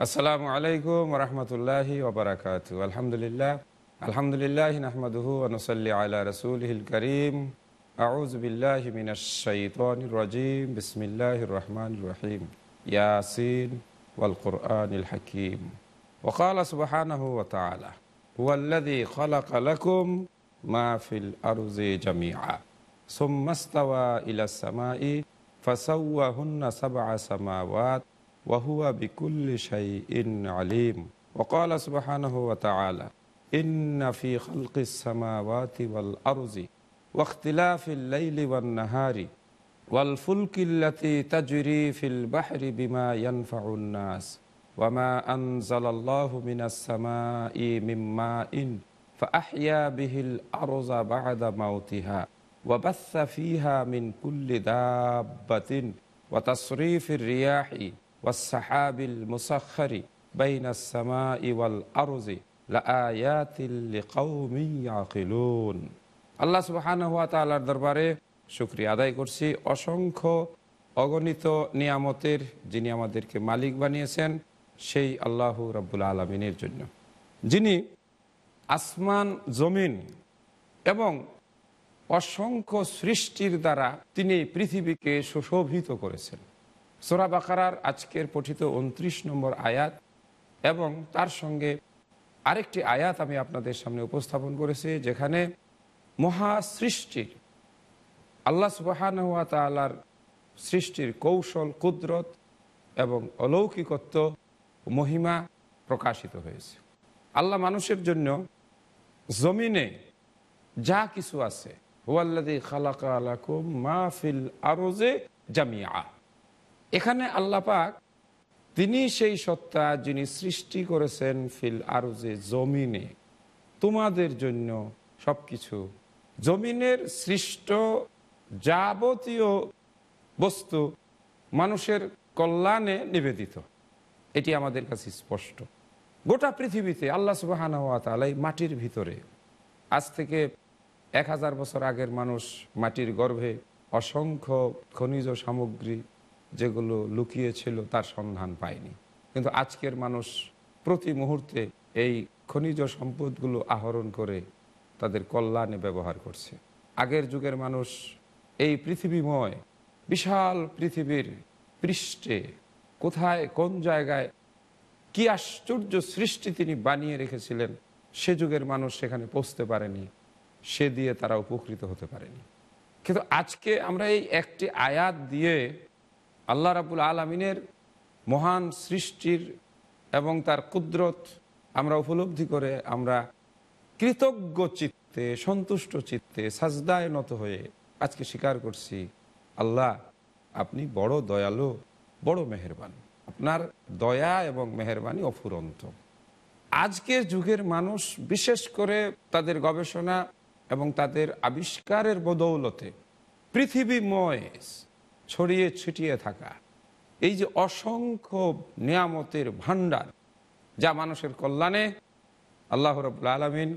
আসসালামু আলাইকুম রহমতুল্লাহি ওবরাকাত আলহামদুলিল্লাহ আলহামদুলিল্লাহ নাহমাদুহু আনসল্লি আলা রসুলহিল করিম আউজ বিল্লাহ মিনাশাইতানির রাজিম বিসমিল্লাহির রহমানির রহিম ইয়াসিন ওয়াল কুরআনিল হাকিম وقال سبحانه وتعالى هو الذي خلق لكم ما في الأرض جميعا ثم استوى إلى السماء فسوهن سبع سماوات وهو بكل شيء عليم. وقال سبحانه وتعالى إن في خلق السماوات والأرض واختلاف الليل والنهار والفلك التي تجري في البحر بما ينفع الناس وما أنزل الله من السماء من ماء فأحيا به الأرض بعد موتها وبث فيها من كل دابة وتصريف الرياح ওয়াসাহাবিল মুসাখারি বাইনাসমা ইওয়াল আরজি আল্লাহ সুবাহান হাত তাআলার দরবারে শুক্রিয়া আদায় করছি। অসংখ্য অগণিত নিয়ামতের যিনি আমাদেরকে মালিক বানিয়েছেন, সেই আল্লাহ রাব্বুল আলমিনের জন্য। যিনি আসমান, জমিন এবং অসংখ্য সৃষ্টির দ্বারা তিনি পৃথিবীকে সুশোভিত করেছেন। সোরা বাকারার আজকের পঠিত উনত্রিশ নম্বর আয়াত এবং তার সঙ্গে আরেকটি আয়াত আমি আপনাদের সামনে উপস্থাপন করেছি, যেখানে মহা সৃষ্টির আল্লাহ সুবাহান হুয়া তালার সৃষ্টির কৌশল, কুদরত এবং অলৌকিকত্ব মহিমা প্রকাশিত হয়েছে। আল্লাহ মানুষের জন্য জমিনে যা কিছু আছে হুয়াল্লাদি খালাকা মাহফিল আরোজে জামিয়া এখানে আল্লাহ পাক তিনি সেই সত্তা যিনি সৃষ্টি করেছেন ফিল আরজে জমিনে, তোমাদের জন্য সব কিছু জমিনের সৃষ্ট যাবতীয় বস্তু মানুষের কল্যাণে নিবেদিত। এটি আমাদের কাছে স্পষ্ট। গোটা পৃথিবীতে আল্লাহ সুবাহান তালাই মাটির ভিতরে আজ থেকে এক হাজার বছর আগের মানুষ মাটির গর্ভে অসংখ্য খনিজ সামগ্রী যেগুলো লুকিয়েছিল তার সন্ধান পায়নি। কিন্তু আজকের মানুষ প্রতি মুহূর্তে এই খনিজ সম্পদগুলো আহরণ করে তাদের কল্যাণে ব্যবহার করছে। আগের যুগের মানুষ এই পৃথিবীময়, বিশাল পৃথিবীর পৃষ্ঠে কোথায়, কোন জায়গায় কি আশ্চর্য সৃষ্টি তিনি বানিয়ে রেখেছিলেন, সে যুগের মানুষ সেখানে পৌঁছতে পারেনি, সে দিয়ে তারা উপকৃত হতে পারেনি। কিন্তু আজকে আমরা এই একটি আয়াত দিয়ে আল্লাহ রাবুল আলমিনের মহান সৃষ্টির এবং তার কুদরত আমরা উপলব্ধি করে আমরা কৃতজ্ঞ চিত্তে, সন্তুষ্ট চিত্তে সাজদায় নত হয়ে আজকে স্বীকার করছি, আল্লাহ আপনি বড় দয়ালু, বড় মেহরবান। আপনার দয়া এবং মেহরবানি অফুরন্ত। আজকের যুগের মানুষ বিশেষ করে তাদের গবেষণা এবং তাদের আবিষ্কারের বদৌলতে পৃথিবীময় ছড়িয়ে ছিটিয়ে থাকা। এই যে অসংখ্য নিয়ামতের ভাণ্ডার যা মানুষের কল্যাণে আল্লাহ রবুল আলমিন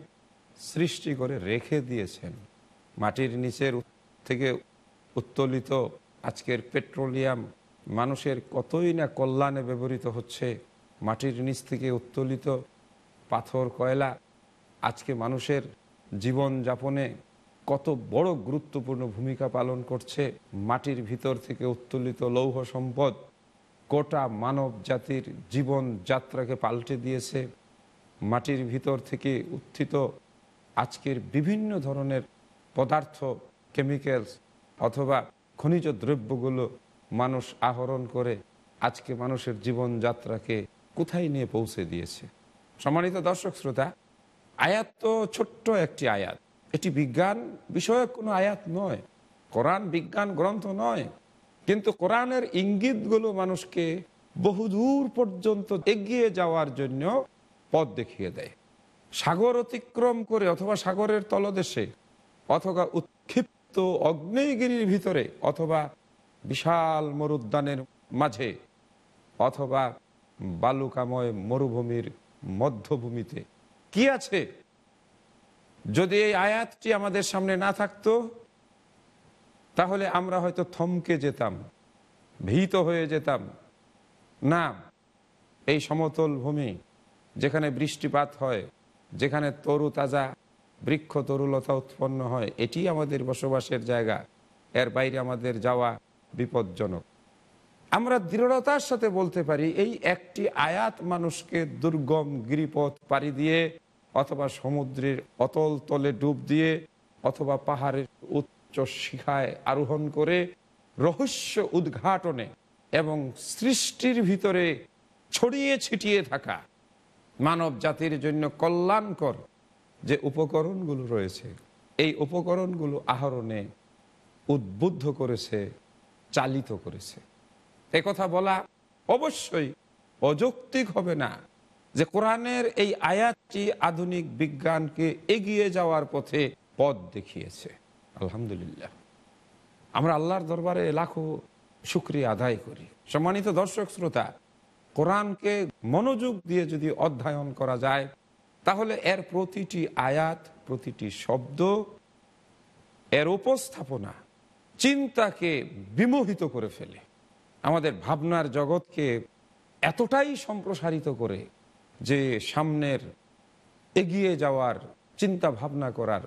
সৃষ্টি করে রেখে দিয়েছেন। মাটির নিচের থেকে উত্তোলিত আজকের পেট্রোলিয়াম মানুষের কতই না কল্যাণে ব্যবহৃত হচ্ছে, মাটির নিচ থেকে উত্তোলিত পাথর, কয়লা আজকে মানুষের জীবন যাপনে কত বড় গুরুত্বপূর্ণ ভূমিকা পালন করছে মাটির ভিতর থেকে উত্তোলিত লৌহ সম্পদ। গোটা মানব জাতির জীবন যাত্রাকে পাল্টে দিয়েছে। মাটির ভিতর থেকে উত্থিত আজকের বিভিন্ন ধরনের পদার্থ কেমিক্যালস অথবা খনিজ দ্রব্যগুলো মানুষ আহরণ করে আজকে মানুষের জীবনযাত্রাকে কোথায় নিয়ে পৌঁছে দিয়েছে? সম্মানিত দর্শক, শ্রোতা, আয়াত তো ছোট্ট একটি আয়াত। এটি বিজ্ঞান বিষয়ক কোনো আয়াত নয়। কোরআন বিজ্ঞান গ্রন্থ নয়। কিন্তু কোরআনের ইঙ্গিতগুলো মানুষকে বহুদূর পর্যন্ত এগিয়ে যাওয়ার জন্য পথ দেখিয়ে দেয়। সাগর অতিক্রম করে অথবা সাগরের তলদেশে অথবা উৎক্ষিপ্ত অগ্নেয়গিরির ভিতরে অথবা বিশাল মরুদ্যানের মাঝে অথবা বালুকাময় মরুভূমির মধ্যভূমিতে। কি আছে? যদি এই আয়াতটি আমাদের সামনে না থাকতো, তাহলে আমরা হয়তো থমকে যেতাম, ভীত হয়ে যেতাম। না, এই সমতল ভূমি যেখানে বৃষ্টিপাত হয়, যেখানে তরু তাজা বৃক্ষ তরুলতা উৎপন্ন হয়, এটি আমাদের বসবাসের জায়গা। এর বাইরে আমাদের যাওয়া বিপজ্জনক। আমরা দৃঢ়তার সাথে বলতে পারি, এই একটি আয়াত মানুষকে দুর্গম গিরিপথ পাড়ি দিয়ে অথবা সমুদ্রের অতল তলে ডুব দিয়ে অথবা পাহাড়ের উচ্চ শিখায় আরোহণ করে রহস্য উদ্ঘাটনে এবং সৃষ্টির ভিতরে ছড়িয়ে ছিটিয়ে থাকা মানব জাতির জন্য কল্যাণকর যে উপকরণগুলো রয়েছে, এই উপকরণগুলো আহরণে উদ্বুদ্ধ করেছে, চালিত করেছে। কথা বলা অবশ্যই অযৌক্তিক হবে না। যে কোরআনের এই আয়াতটি আধুনিক বিজ্ঞানকে এগিয়ে যাওয়ার পথে পথ দেখিয়েছে। আলহামদুলিল্লাহ। আমরা আল্লাহর দরবারে লাখো শুক্রিয়া আদায় করি। সম্মানিত দর্শক শ্রোতা, কোরআনকে মনোযোগ দিয়ে যদি অধ্যয়ন করা যায়, তাহলে এর প্রতিটি আয়াত, প্রতিটি শব্দ, এর উপস্থাপনা চিন্তাকে বিমোহিত করে ফেলে। আমাদের ভাবনার জগৎকে এতটাই সম্প্রসারিত করে যে সামনের এগিয়ে যাওয়ার চিন্তা ভাবনা করার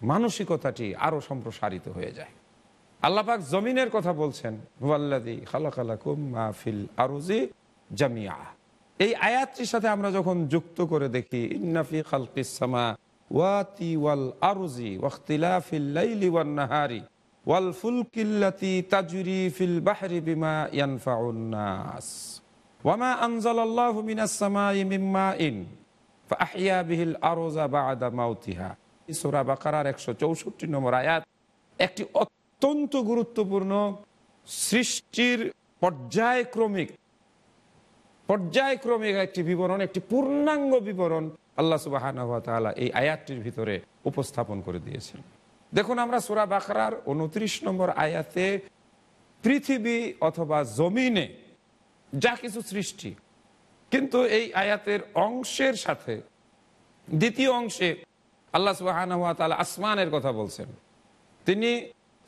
মানসিকতাটি আরও সম্প্রসারিত হয়ে যায়। আল্লাপাক জমিনের কথা বলছেন আরুজি জামিয়া এই আয়াতটির সাথে আমরা যখন যুক্ত করে দেখি ইন্নাফি খালকিসামা ওয়াতি ওয়াল আরুজি ওয়াখতিলাফিল ওয়ান নাহারি ওয়াল ফুলকিল্লাতি তাজরি ফিল বাহরি বিমা ইয়ানফাউন নাস। মাইন ফাআহইয়া বিহিল আরজা বা'দা মাউতিহা সূরা বাকারার 164 নম্বর আয়াত একটি অত্যন্ত গুরুত্বপূর্ণ সৃষ্টির পর্যায়ক্রমিক পর্যায়ক্রমিক একটি বিবরণ, একটি পূর্ণাঙ্গ বিবরণ আল্লাহ সুবাহ এই আয়াতটির ভিতরে উপস্থাপন করে দিয়েছেন। দেখুন, আমরা সুরা বাকরার উনত্রিশ নম্বর আয়াতে পৃথিবী অথবা জমিনে যা কিছু সৃষ্টি। কিন্তু এই আয়াতের অংশের সাথে দ্বিতীয় অংশে আল্লাহ সুবাহ আসমানের কথা বলছেন। তিনি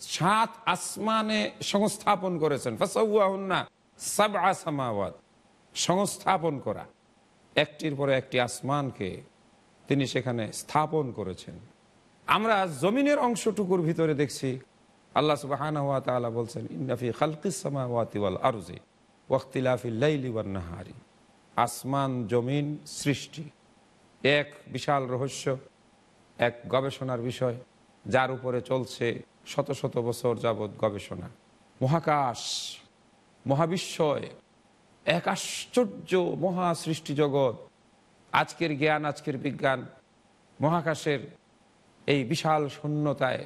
সাত আসমানে সংস্থাপন করেছেন। সংস্থাপন করা। একটির পরে একটি আসমানকে তিনি সেখানে স্থাপন করেছেন। আমরা জমিনের অংশটুকুর ভিতরে দেখছি, আল্লাহ সুবাহ বলছেন ইন্নাফি খালকিসামাওয়াতিওয়াল আরুজি। ওয়াক্তিলাফি লাইলি নাহারি। আসমান, জমিন, সৃষ্টি। এক বিশাল রহস্য, এক গবেষণার বিষয়, যার উপরে চলছে শত শত বছর যাবৎ গবেষণা। মহাকাশ, মহাবিশ্বয়, এক আশ্চর্য মহা সৃষ্টি জগৎ, আজকের জ্ঞান, আজকের বিজ্ঞান, মহাকাশের এই বিশাল শূন্যতায়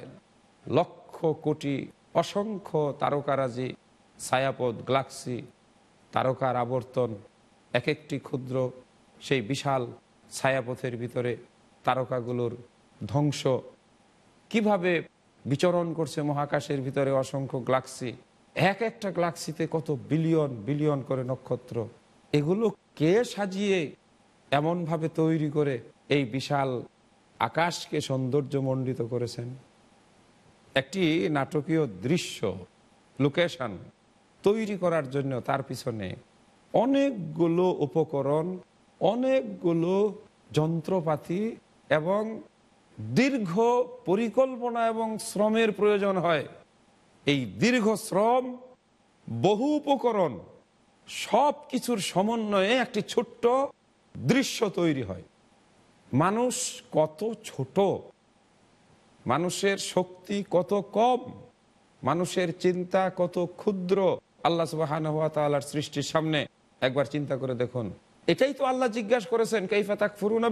লক্ষ কোটি অসংখ্য তারকারাজি ছায়াপথ গ্লাক্সি তারকার আবর্তন এক একটি ক্ষুদ্র, সেই বিশাল ছায়াপথের ভিতরে তারকাগুলোর ধ্বংস। কীভাবে বিচরণ করছে মহাকাশের ভিতরে অসংখ্য গ্লাক্সি এক একটা গ্লাক্সিতে কত বিলিয়ন বিলিয়ন করে নক্ষত্র। এগুলো কে সাজিয়ে এমনভাবে তৈরি করে এই বিশাল আকাশকে সৌন্দর্যমণ্ডিত করেছেন? একটি নাটকীয় দৃশ্য, লোকেশন। তৈরি করার জন্য তার পিছনে অনেকগুলো উপকরণ, অনেকগুলো যন্ত্রপাতি এবং দীর্ঘ পরিকল্পনা এবং শ্রমের প্রয়োজন হয়। এই দীর্ঘ শ্রম, বহু উপকরণ সব কিছুর সমন্বয়ে একটি ছোট্ট দৃশ্য তৈরি হয়। মানুষ কত ছোট, মানুষের শক্তি কত কম, মানুষের চিন্তা কত ক্ষুদ্র আল্লাহ সুবাহান হাত সৃষ্টির সামনে একবার চিন্তা করে দেখুন। এটাই তো আল্লাহ জিজ্ঞাসা করেছেন কৈফা তাক ফুরুন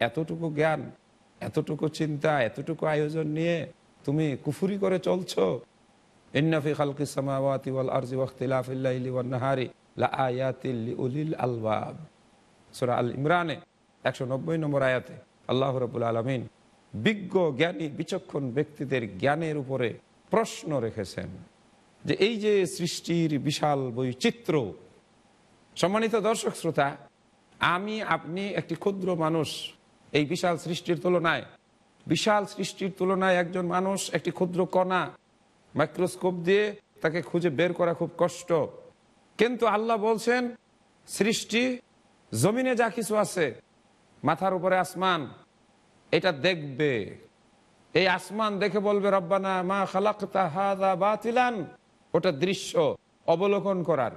এতটুকু জ্ঞান, এতটুকু চিন্তা, এতটুকু আয়োজন নিয়ে তুমি কুফুরি করে চলছো? ইন্নাফি খালকি সামাওয়াতি ওয়াল আরজি ওয়াখতিলাফিল ওয়ান নাহারি লাআয়াতিল লিউলিল আলবাব। সূরা আল ইমরানে 190 নম্বর আয়াতে আল্লাহ রাব্বুল আলামিন বিজ্ঞ, জ্ঞানী, বিচক্ষণ ব্যক্তিদের জ্ঞানের উপরে প্রশ্ন রেখেছেন। যে এই যে সৃষ্টির বিশাল বৈচিত্র্য, সম্মানিত দর্শক শ্রোতা, আমি, আপনি একটি ক্ষুদ্র মানুষ, এই বিশাল সৃষ্টির তুলনায়, বিশাল সৃষ্টির তুলনায় একজন মানুষ একটি ক্ষুদ্র কণা, মাইক্রোস্কোপ দিয়ে তাকে খুঁজে বের করা খুব কষ্ট। কিন্তু আল্লাহ বলছেন, সৃষ্টি, জমিনে যা কিছু আছে, মাথার উপরে আসমান, এটা দেখবে। এই আসমান দেখে বলবে, রব্বানা মা খালাক্তা হাদা বাতিলান। ওটা দৃশ্য অবলোকন করার।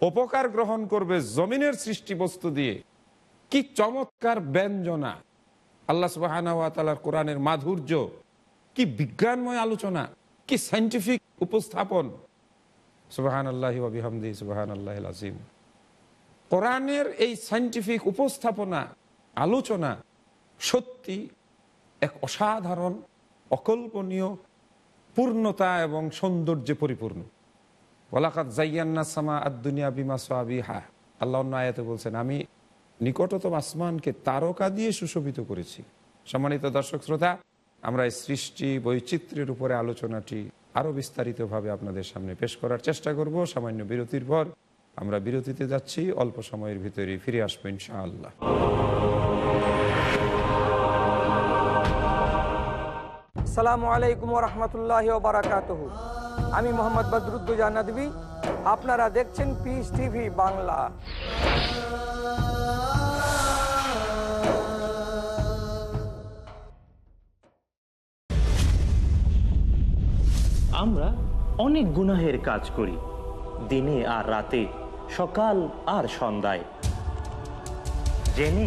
উপকার গ্রহণ করবে জমিনের সৃষ্টি বস্তু দিয়ে। কি চমৎকার ব্যঞ্জনা। আল্লাহ সুবাহর কোরআনের মাধুর্য। কি বিজ্ঞানময় আলোচনা। কি সাইন্টিফিক উপস্থাপন। সুবাহান আল্লাহ আবিহামদি সুবাহান আল্লাহ আজিম কোরআনের এই সাইন্টিফিক উপস্থাপনা, আলোচনা সত্যি এক অসাধারণ, অকল্পনীয় পূর্ণতা এবং সৌন্দর্যে পরিপূর্ণ। ওলাকাত জাইয়ান্না সামা আদুনিয়া বিমা সাবিহা। আল্লাহ অন্য আয়াতে বলছেন, আমি নিকটতম আসমানকে তারকা দিয়ে সুশোভিত করেছি। সম্মানিত দর্শক শ্রোতা, আমরা এই সৃষ্টি বৈচিত্র্যের উপরে আলোচনাটি আরও বিস্তারিতভাবে আপনাদের সামনে পেশ করার চেষ্টা করব। সামান্য বিরতির পর আমরা বিরতিতে যাচ্ছি, অল্প সময়ের ভিতরে ফিরে আসব ইনশাআল্লাহ। সালামু আলাইকুম রহমতুল্লাহ বারাকাত আমি মোহাম্মদ বদরুদ্দুজা নদী আপনারা দেখছেন পিস টিভি বাংলা। আমরা অনেক গুনাহের কাজ করি, দিনে আর রাতে, সকাল আর সন্ধ্যায়। জেনে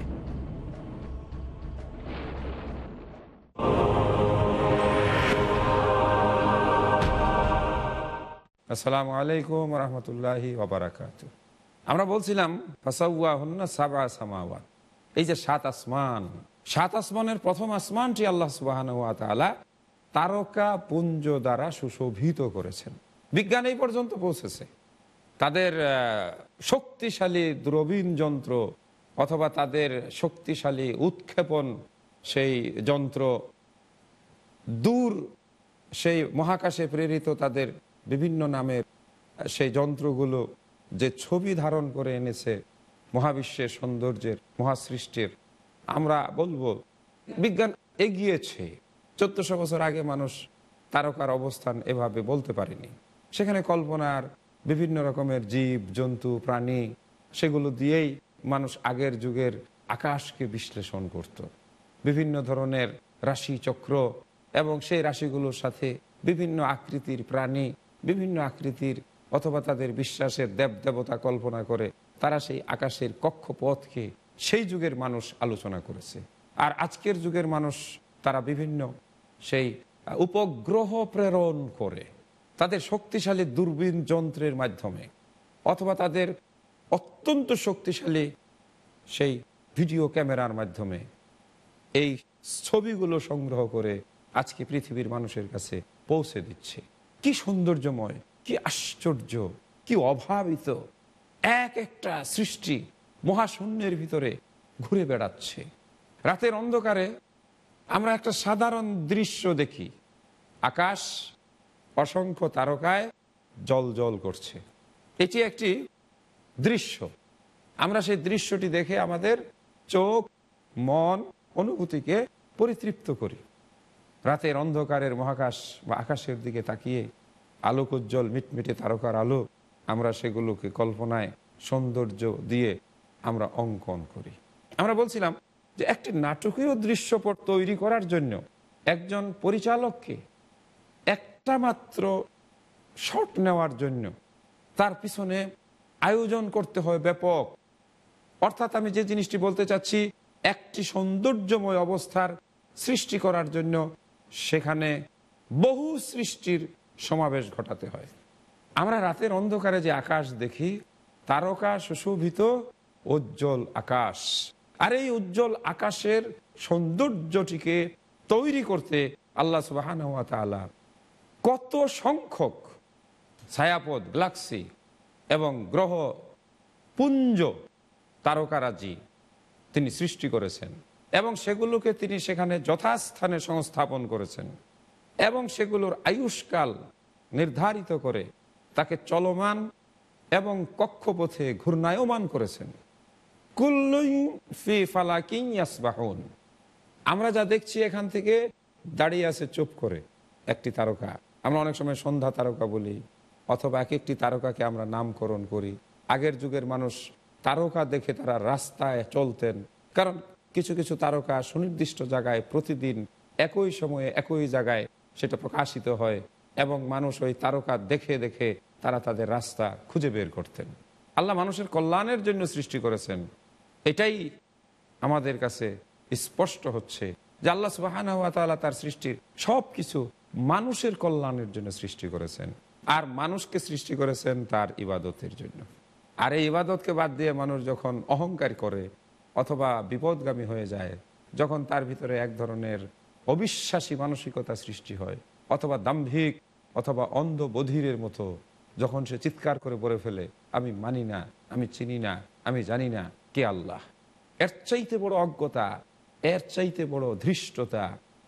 আসসালামু আলাইকুম রহমতুল্লাহি ওবরাকাত। আমরা বলছিলাম ফাসাউয়া সাবা সামাওয়াত। এই যে সাত আসমান, সাত আসমানের প্রথম আসমানটি আল্লাহ সুবাহান তালা তারকা পুঞ্জ দ্বারা সুশোভিত করেছেন। বিজ্ঞান এই পর্যন্ত পৌঁছেছে। তাদের শক্তিশালী দ্রবীণ যন্ত্র অথবা তাদের শক্তিশালী উৎক্ষেপণ সেই যন্ত্র দূর সেই মহাকাশে প্রেরিত তাদের বিভিন্ন নামের সেই যন্ত্রগুলো যে ছবি ধারণ করে এনেছে মহাবিশ্বের সৌন্দর্যের, মহাসৃষ্টির, আমরা বলব বিজ্ঞান এগিয়েছে চোদ্দশো বছর আগে মানুষ তারকার অবস্থান এভাবে বলতে পারেনি সেখানে কল্পনার বিভিন্ন রকমের জীব, জন্তু, প্রাণী, সেগুলো দিয়েই মানুষ আগের যুগের আকাশকে বিশ্লেষণ করত। বিভিন্ন ধরনের রাশি চক্র এবং সেই রাশিগুলোর সাথে বিভিন্ন আকৃতির প্রাণী বিভিন্ন আকৃতির অথবা তাদের বিশ্বাসের দেব দেবতা কল্পনা করে তারা সেই আকাশের কক্ষপথকে সেই যুগের মানুষ আলোচনা করেছে। আর আজকের যুগের মানুষ তারা বিভিন্ন সেই উপগ্রহ প্রেরণ করে তাদের শক্তিশালী দূরবীন যন্ত্রের মাধ্যমে অথবা তাদের অত্যন্ত শক্তিশালী সেই ভিডিও ক্যামেরার মাধ্যমে এই ছবিগুলো সংগ্রহ করে আজকে পৃথিবীর মানুষের কাছে পৌঁছে দিচ্ছে। কি সৌন্দর্যময়, কি আশ্চর্য, কি অভাবিত। এক একটা সৃষ্টি মহাশূন্যের ভিতরে ঘুরে বেড়াচ্ছে। রাতের অন্ধকারে আমরা একটা সাধারণ দৃশ্য দেখি। আকাশ অসংখ্য তারকায় জল জল করছে। এটি একটি দৃশ্য। আমরা সেই দৃশ্যটি দেখে আমাদের চোখ, মন, অনুভূতিকে পরিতৃপ্ত করি। রাতের অন্ধকারের মহাকাশ বা আকাশের দিকে তাকিয়ে আলোকোজ্জ্বল মিটমিটে তারকার আলো, আমরা সেগুলোকে কল্পনায় সৌন্দর্য দিয়ে আমরা অঙ্কন করি। আমরা বলছিলাম যে একটি নাটকীয় দৃশ্যপট তৈরি করার জন্য একজন পরিচালককে একটা মাত্র শট নেওয়ার জন্য তার পিছনে আয়োজন করতে হয় ব্যাপক। অর্থাৎ আমি যে জিনিসটি বলতে চাচ্ছি, একটি সৌন্দর্যময় অবস্থার সৃষ্টি করার জন্য সেখানে বহু সৃষ্টির সমাবেশ ঘটাতে হয়। আমরা রাতের অন্ধকারে যে আকাশ দেখি, তারকা সুশোভিত উজ্জ্বল আকাশ। আর এই উজ্জ্বল আকাশের সৌন্দর্যটিকে তৈরি করতে আল্লাহ সুবাহান কত সংখ্যক ছায়াপথ গ্যালাক্সি এবং গ্রহ পুঞ্জ তারকারাজি তিনি সৃষ্টি করেছেন। এবং সেগুলোকে তিনি সেখানে যথাস্থানে সংস্থাপন করেছেন এবং সেগুলোর আয়ুষ্কাল নির্ধারিত করে তাকে চলমান এবং কক্ষপথে ঘূর্ণায়মান করেছেন। কুল্লুই ফি ফালাকিন ইয়াসবাহুন। আমরা যা দেখছি এখান থেকে, দাঁড়িয়ে আছে চুপ করে একটি তারকা। আমরা অনেক সময় সন্ধ্যা তারকা বলি, অথবা এক একটি তারকাকে আমরা নামকরণ করি। আগের যুগের মানুষ তারকা দেখে তারা রাস্তায় চলতেন, কারণ কিছু কিছু তারকা সুনির্দিষ্ট জায়গায় প্রতিদিন একই সময়ে একই জায়গায় সেটা প্রকাশিত হয় এবং মানুষ ওই তারকা দেখে দেখে তারা তাদের রাস্তা খুঁজে বের করতেন। আল্লাহ মানুষের কল্যাণের জন্য সৃষ্টি করেছেন। এটাই আমাদের কাছে স্পষ্ট হচ্ছে যে আল্লাহ সুবাহান তার সৃষ্টির সব কিছু মানুষের কল্যাণের জন্য সৃষ্টি করেছেন। আর মানুষকে সৃষ্টি করেছেন তার ইবাদতের জন্য। আর এই ইবাদতকে বাদ দিয়ে মানুষ যখন অহংকার করে অথবা বিপদগামী হয়ে যায়, যখন তার ভিতরে এক ধরনের অবিশ্বাসী মানসিকতা সৃষ্টি হয়, অথবা দাম্ভিক, অথবা অন্ধ বধিরের মতো, যখন সে চিৎকার করে বলে ফেলে, আমি মানি না, আমি চিনি না, আমি জানি না কে আল্লাহ। এর চাইতে বড় অজ্ঞতা, এর চাইতে বড় ধৃষ্টতা,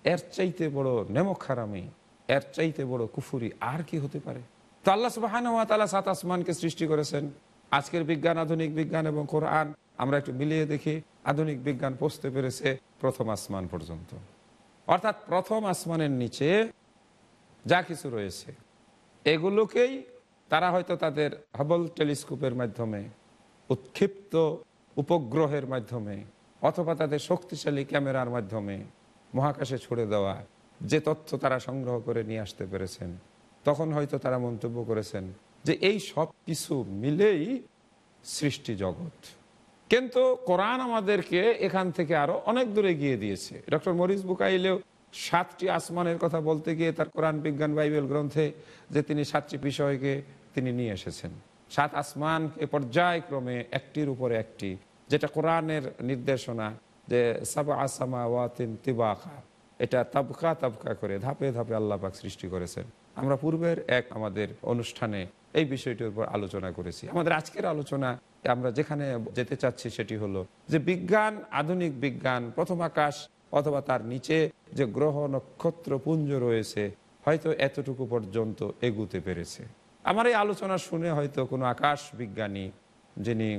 এর চাইতে বড় নেমখারামি, এর চাইতে বড় কুফুরি আর কি হতে পারে? তো আল্লাহ সুবাহান সাত আসমানকে সৃষ্টি করেছেন। আজকের বিজ্ঞান, আধুনিক বিজ্ঞান এবং কোরআন আমরা একটু মিলিয়ে দেখি, আধুনিক বিজ্ঞান পৌঁছতে পেরেছে প্রথম আসমান পর্যন্ত। অর্থাৎ প্রথম আসমানের নিচে যা কিছু রয়েছে, এগুলোকেই তারা হয়তো তাদের হাবল টেলিস্কোপের মাধ্যমে, উৎক্ষিপ্ত উপগ্রহের মাধ্যমে, অথবা তাদের শক্তিশালী ক্যামেরার মাধ্যমে মহাকাশে ছুড়ে দেওয়া যে তথ্য তারা সংগ্রহ করে নিয়ে আসতে পেরেছেন, তখন হয়তো তারা মন্তব্য করেছেন যে এই সব কিছু মিলেই সৃষ্টি জগৎ। কিন্তু কোরআন আমাদেরকে এখান থেকে আরও অনেক দূরে গিয়ে দিয়েছে। ডক্টর মরিস বুকাইলেও সাতটি আসমানের কথা বলতে গিয়ে তার কোরআন বিজ্ঞান বাইবেল গ্রন্থে যে তিনি সাতটি বিষয়কে তিনি নিয়ে এসেছেন। সাত আসমানকে পর্যায়ক্রমে একটির উপরে একটি, যেটা কোরআনের নির্দেশনা যে সাবা আসামা ওয়াতিন তিবাখা এটা তাবকা তাবকা করে ধাপে ধাপে আল্লাহ পাক সৃষ্টি করেছেন। আমরা পূর্বের এক আমাদের অনুষ্ঠানে এই বিষয়টির উপর আলোচনা করেছি। আমাদের আজকের আলোচনা আমরা যেখানে যেতে চাচ্ছি সেটি হলো যে বিজ্ঞান, আধুনিক বিজ্ঞান, প্রথম আকাশ অথবা তার নিচে যে গ্রহ, নক্ষত্র, পুঞ্জ রয়েছে, হয়তো এতটুকু পর্যন্ত এগুতে পেরেছে। আমার এই আলোচনা শুনে হয়তো কোনো আকাশ বিজ্ঞানী যিনি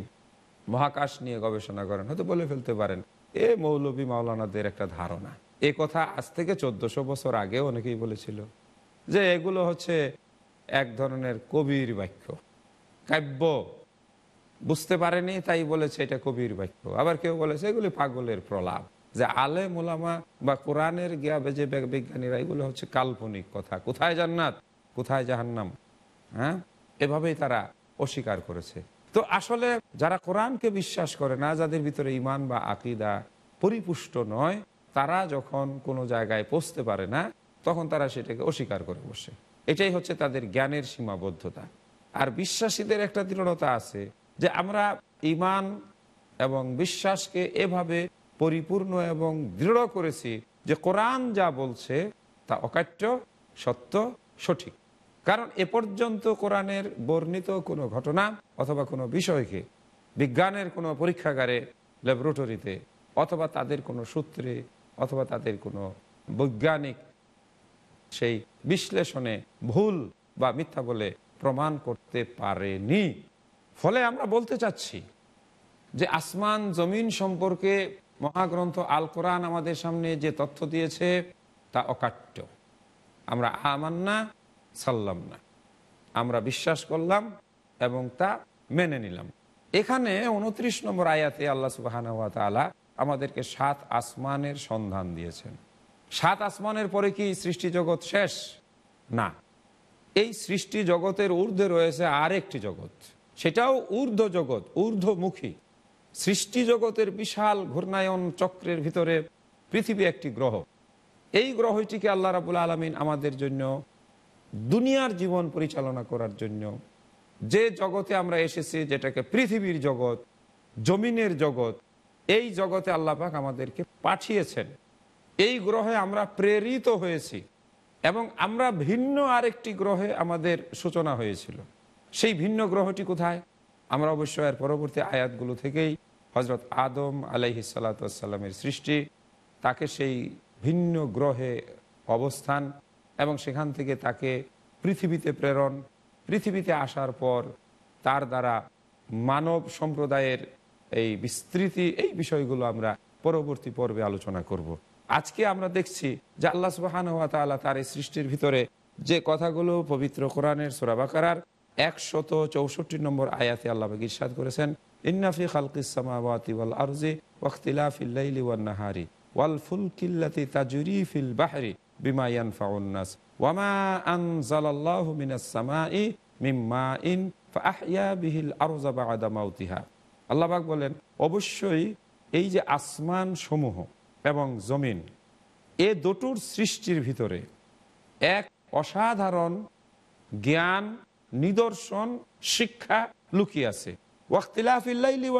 মহাকাশ নিয়ে গবেষণা করেন, হয়তো বলে ফেলতে পারেন, এ মৌলবী মাওলানাদের একটা ধারণা। এ কথা আজ থেকে চোদ্দশো বছর আগে অনেকেই বলেছিল যে এগুলো হচ্ছে এক ধরনের কবির বাক্য, কাব্য বুঝতে পারেনি, তাই বলেছে এটা কবির বাক্য। আবার কেউ বলেছে, এগুলি পাগলের প্রলাপ। যে আলে মোলামা বা কোরআনের গিয়া যে বিজ্ঞানীরা, এগুলো হচ্ছে কাল্পনিক কথা। কোথায় জান্নাত? কোথায় জাহান্নাম? হ্যাঁ? এভাবেই তারা অস্বীকার করেছে। তো আসলে যারা কোরআনকে বিশ্বাস করে না, যাদের ভিতরে ইমান বা আকিদা পরিপুষ্ট নয়, তারা যখন কোনো জায়গায় পৌঁছতে পারে না, তখন তারা সেটাকে অস্বীকার করে বসে। এটাই হচ্ছে তাদের জ্ঞানের সীমাবদ্ধতা। আর বিশ্বাসীদের একটা দৃঢ়তা আছে যে আমরা ইমান এবং বিশ্বাসকে এভাবে পরিপূর্ণ এবং দৃঢ় করেছি যে কোরআন যা বলছে তা অকাট্য, সত্য, সঠিক। কারণ এ পর্যন্ত কোরআনের বর্ণিত কোনো ঘটনা অথবা কোনো বিষয়কে বিজ্ঞানের কোনো পরীক্ষাগারে, ল্যাবরেটরিতে অথবা তাদের কোনো সূত্রে অথবা তাদের কোনো বৈজ্ঞানিক সেই বিশ্লেষণে ভুল বা মিথ্যা বলে প্রমাণ করতে পারেনি। ফলে আমরা বলতে চাচ্ছি যে আসমান জমিন সম্পর্কে মহাগ্রন্থ আল কোরআন আমাদের সামনে যে তথ্য দিয়েছে, তা অকাট্য। আমরা আমান্না সাল্লাম না আমরা বিশ্বাস করলাম এবং তা মেনে নিলাম। এখানে উনত্রিশ নম্বর আয়াতে আল্লাহ সুবাহান আমাদেরকে সাত আসমানের সন্ধান দিয়েছেন। সাত আসমানের পরে কি সৃষ্টি জগৎ শেষ? না। এই সৃষ্টি জগতের ঊর্ধ্বে রয়েছে আরেকটি জগৎ। সেটাও ঊর্ধ্ব জগৎ, ঊর্ধ্বমুখী। সৃষ্টি জগতের বিশাল ঘূর্ণায়ন চক্রের ভিতরে পৃথিবী একটি গ্রহ। এই গ্রহটিকে আল্লাহ রাবুল আলমিন আমাদের জন্য, দুনিয়ার জীবন পরিচালনা করার জন্য, যে জগতে আমরা এসেছি, যেটাকে পৃথিবীর জগৎ, জমিনের জগৎ, এই জগতে আল্লাপাক আমাদেরকে পাঠিয়েছেন। এই গ্রহে আমরা প্রেরিত হয়েছি এবং আমরা ভিন্ন আরেকটি গ্রহে আমাদের সূচনা হয়েছিল। সেই ভিন্ন গ্রহটি কোথায় আমরা অবশ্য এর পরবর্তী আয়াতগুলো থেকেই হজরত আদম আলাইহি সাল্লাতামের সৃষ্টি, তাকে সেই ভিন্ন গ্রহে অবস্থান এবং সেখান থেকে তাকে পৃথিবীতে প্রেরণ, পৃথিবীতে আসার পর তার দ্বারা মানব সম্প্রদায়ের এই বিস্তৃতি, এই বিষয়গুলো আমরা পরবর্তী পর্বে আলোচনা করব। আজকে আমরা দেখছি যে আল্লাহ সুবাহান হাত তার এই সৃষ্টির ভিতরে যে কথাগুলো পবিত্র কোরআনের সোরাবাকার একশত চৌষট্টি নম্বর আয়াতে আল্লাহ ইরশাদ করেছেন ইন্নাফি খালকিসামাওয়াতি ওয়াল আরজি ওয়াখতিলাফিল্লাইলি ওয়াল ফুলকিল্লাতি ফিল বাহরি ওয়ামা মিনাস ইন বিহিল বলেন, অবশ্যই এই যে আসমান সমূহ এবং জমিন, এ দুটোর সৃষ্টির ভিতরে এক অসাধারণ জ্ঞান নিদর্শন, শিক্ষা লুকিয়ে আছে।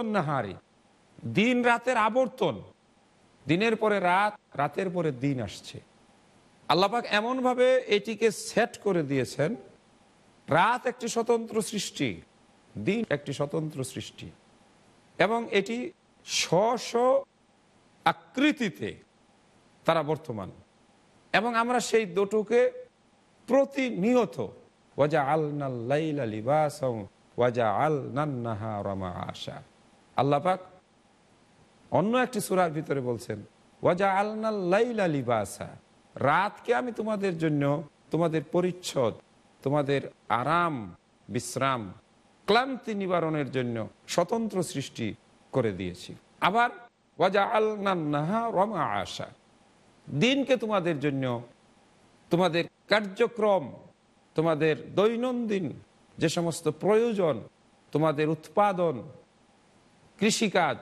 নাহারি। দিন রাতের আবর্তন। দিনের পরে রাত, রাতের পরে দিন আসছে। আল্লাপাক এমনভাবে এটিকে সেট করে দিয়েছেন, রাত একটি স্বতন্ত্র সৃষ্টি, দিন একটি স্বতন্ত্র সৃষ্টি। এবং এটি স্ব আকৃতিতে তারা বর্তমান। এবং আমরা সেই দুটোকে প্রতিনিয়ত ওয়াজা আল নাল্লাইলা ওয়াজা আল নান্নাহা রমা আশা আল্লাপাক অন্য একটি সুরার ভিতরে বলছেন ওয়াজা আলনাল্লাইলা লিবাসা। রাতকে আমি তোমাদের জন্য তোমাদের পরিচ্ছদ, তোমাদের আরাম, বিশ্রাম, ক্লান্তি নিবারণের জন্য স্বতন্ত্র সৃষ্টি করে দিয়েছি। আবার ওয়াজা আলনান্নাহা রমা আশা। দিনকে তোমাদের জন্য তোমাদের কার্যক্রম তোমাদের দৈনন্দিন যে সমস্ত প্রয়োজন, তোমাদের উৎপাদন, কৃষিকাজ,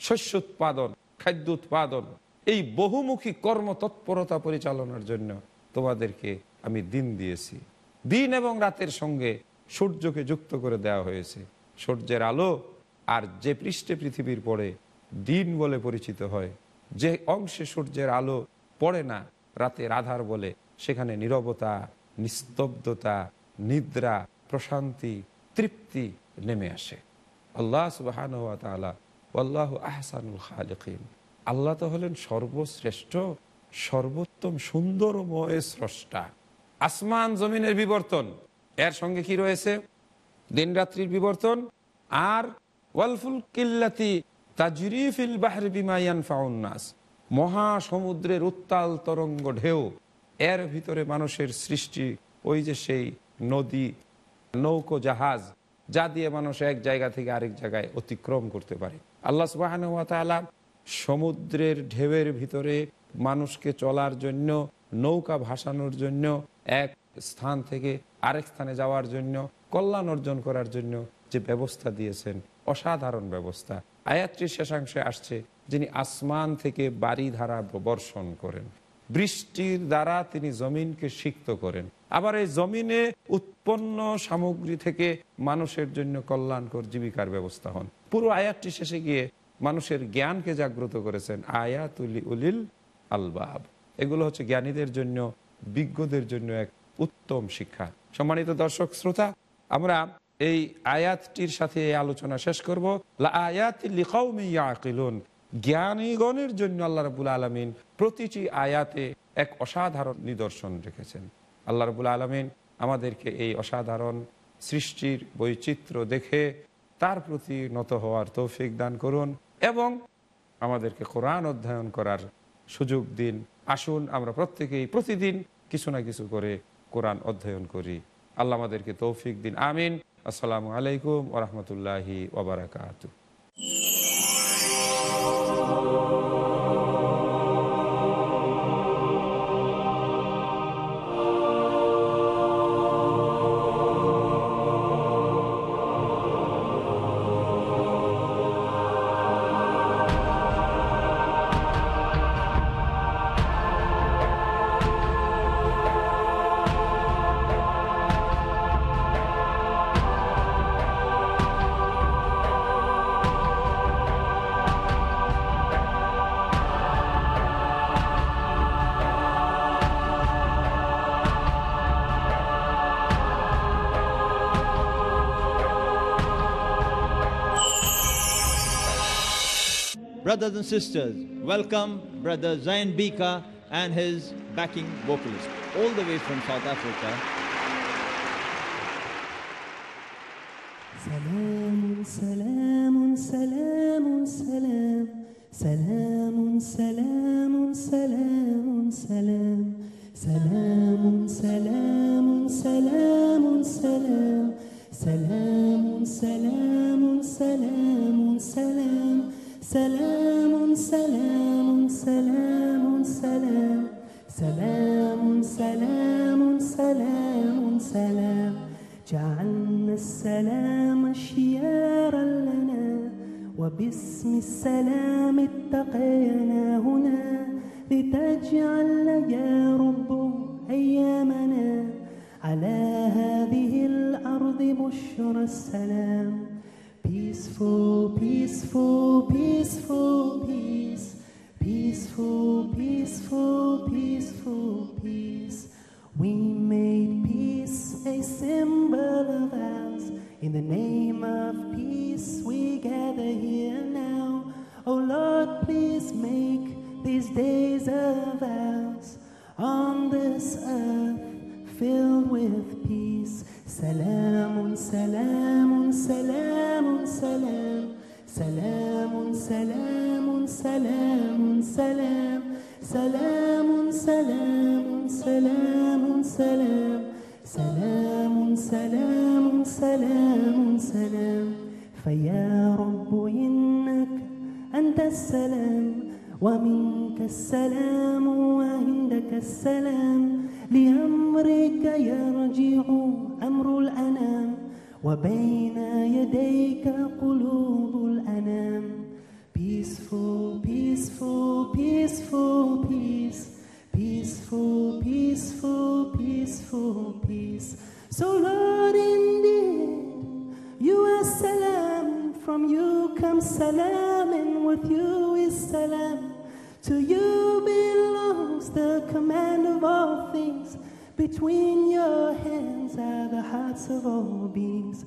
শস্য উৎপাদন, খাদ্য উৎপাদন, এই বহুমুখী কর্মতৎপরতা পরিচালনার জন্য তোমাদেরকে আমি দিন দিয়েছি। দিন এবং রাতের সঙ্গে সূর্যকে যুক্ত করে দেওয়া হয়েছে। সূর্যের আলো আর যে পৃষ্ঠে পৃথিবীর পড়ে, দিন বলে পরিচিত হয়। যে অংশে সূর্যের আলো পড়ে না, রাতের আধার বলে, সেখানে নীরবতা নিস্তব্ধতা, নিদ্রা, প্রশান্তি, তৃপ্তি নেমে আসে। আল্লাহ সুবাহান আল্লাহ আহসানুল খালিকিন। আল্লাহ তো হলেন সর্বশ্রেষ্ঠ, সর্বোত্তম সুন্দরময় স্রষ্টা। আসমান জমিনের বিবর্তন, এর সঙ্গে কি রয়েছে? দিন রাত্রির বিবর্তন, আর ওয়ালফুল কিল্লাতি তাজরিফিল বাহরি বিমায়ান ফাউন্নাস মহাসমুদ্রের উত্তাল তরঙ্গ ঢেউ এর ভিতরে মানুষের সৃষ্টি ওই যে সেই নদী, নৌকো, জাহাজ, যা দিয়ে মানুষ এক জায়গা থেকে আরেক জায়গায় অতিক্রম করতে পারে। আল্লাহ সুবাহান সমুদ্রের ঢেউয়ের ভিতরে মানুষকে চলার জন্য, নৌকা ভাসানোর জন্য, এক স্থান থেকে আরেক স্থানে যাওয়ার জন্য, কল্যাণ অর্জন করার জন্য যে ব্যবস্থা দিয়েছেন, অসাধারণ ব্যবস্থা। আয়াত্রীর শেষাংশে আসছে, যিনি আসমান থেকে বাড়ি ধারা বর্ষণ করেন। বৃষ্টির দ্বারা তিনি জমিনকে সিক্ত করেন। আবার এই জমিনে উৎপন্ন সামগ্রী থেকে মানুষের জন্য কল্যাণকর জীবিকার ব্যবস্থা হন। পুরো আয়াতটি শেষে গিয়ে মানুষের জ্ঞানকে জাগ্রত করেছেন, আয়াতুলি উলিল আলবাব। এগুলো হচ্ছে জ্ঞানীদের জন্য, বিজ্ঞদের জন্য এক উত্তম শিক্ষা। সম্মানিত দর্শক, শ্রোতা, আমরা এই আয়াতটির সাথে এই আলোচনা শেষ করব। আয়াতিলুন জ্ঞানীগণের জন্য আল্লাহ রবুল আলমিন প্রতিটি আয়াতে এক অসাধারণ নিদর্শন রেখেছেন। আল্লাহ রবুল আলমিন আমাদেরকে এই অসাধারণ সৃষ্টির বৈচিত্র্য দেখে তার প্রতি নত হওয়ার তৌফিক দান করুন এবং আমাদেরকে কোরআন অধ্যয়ন করার সুযোগ দিন। আসুন আমরা প্রত্যেকেই প্রতিদিন কিছু না কিছু করে কোরআন অধ্যয়ন করি। আল্লাহ আমাদেরকে তৌফিক দিন। আমিন। আসসালামু আলাইকুম ওরহমতুল্লাহি ওবরাকাতু Brothers and sisters, welcome Brother Zain Bika and his backing vocalist, all the way from South Africa. سلام سلام سلام سلام. جعلنا السلام شيارا لنا وباسم السلام اتقينا هنا. لتجعل يا رب أيامنا. على هذه الأرض بشرى السلام. Peaceful, peaceful, peaceful, peace. Peaceful, peaceful, peaceful, peace. We made peace a symbol of ours. In the name of peace, we gather here now. Oh Lord, please make these days of ours on this earth filled with peace. Salam, salam, salam, salam. Salam, salam, salam, salam. Salam, salam, salam, salam. سلام سلام سلام سلام فيا رب إنك أنت السلام ومنك السلام وعندك السلام لأمرك يرجع أمر الأنام وبين يديك قلوب الأنام Peaceful, peaceful, peaceful, peace Peaceful, peaceful, peaceful, peace So Lord indeed You are salam From you comes salam And with you is salam to you belongs the command of all things. Between your hands are the hearts of all beings.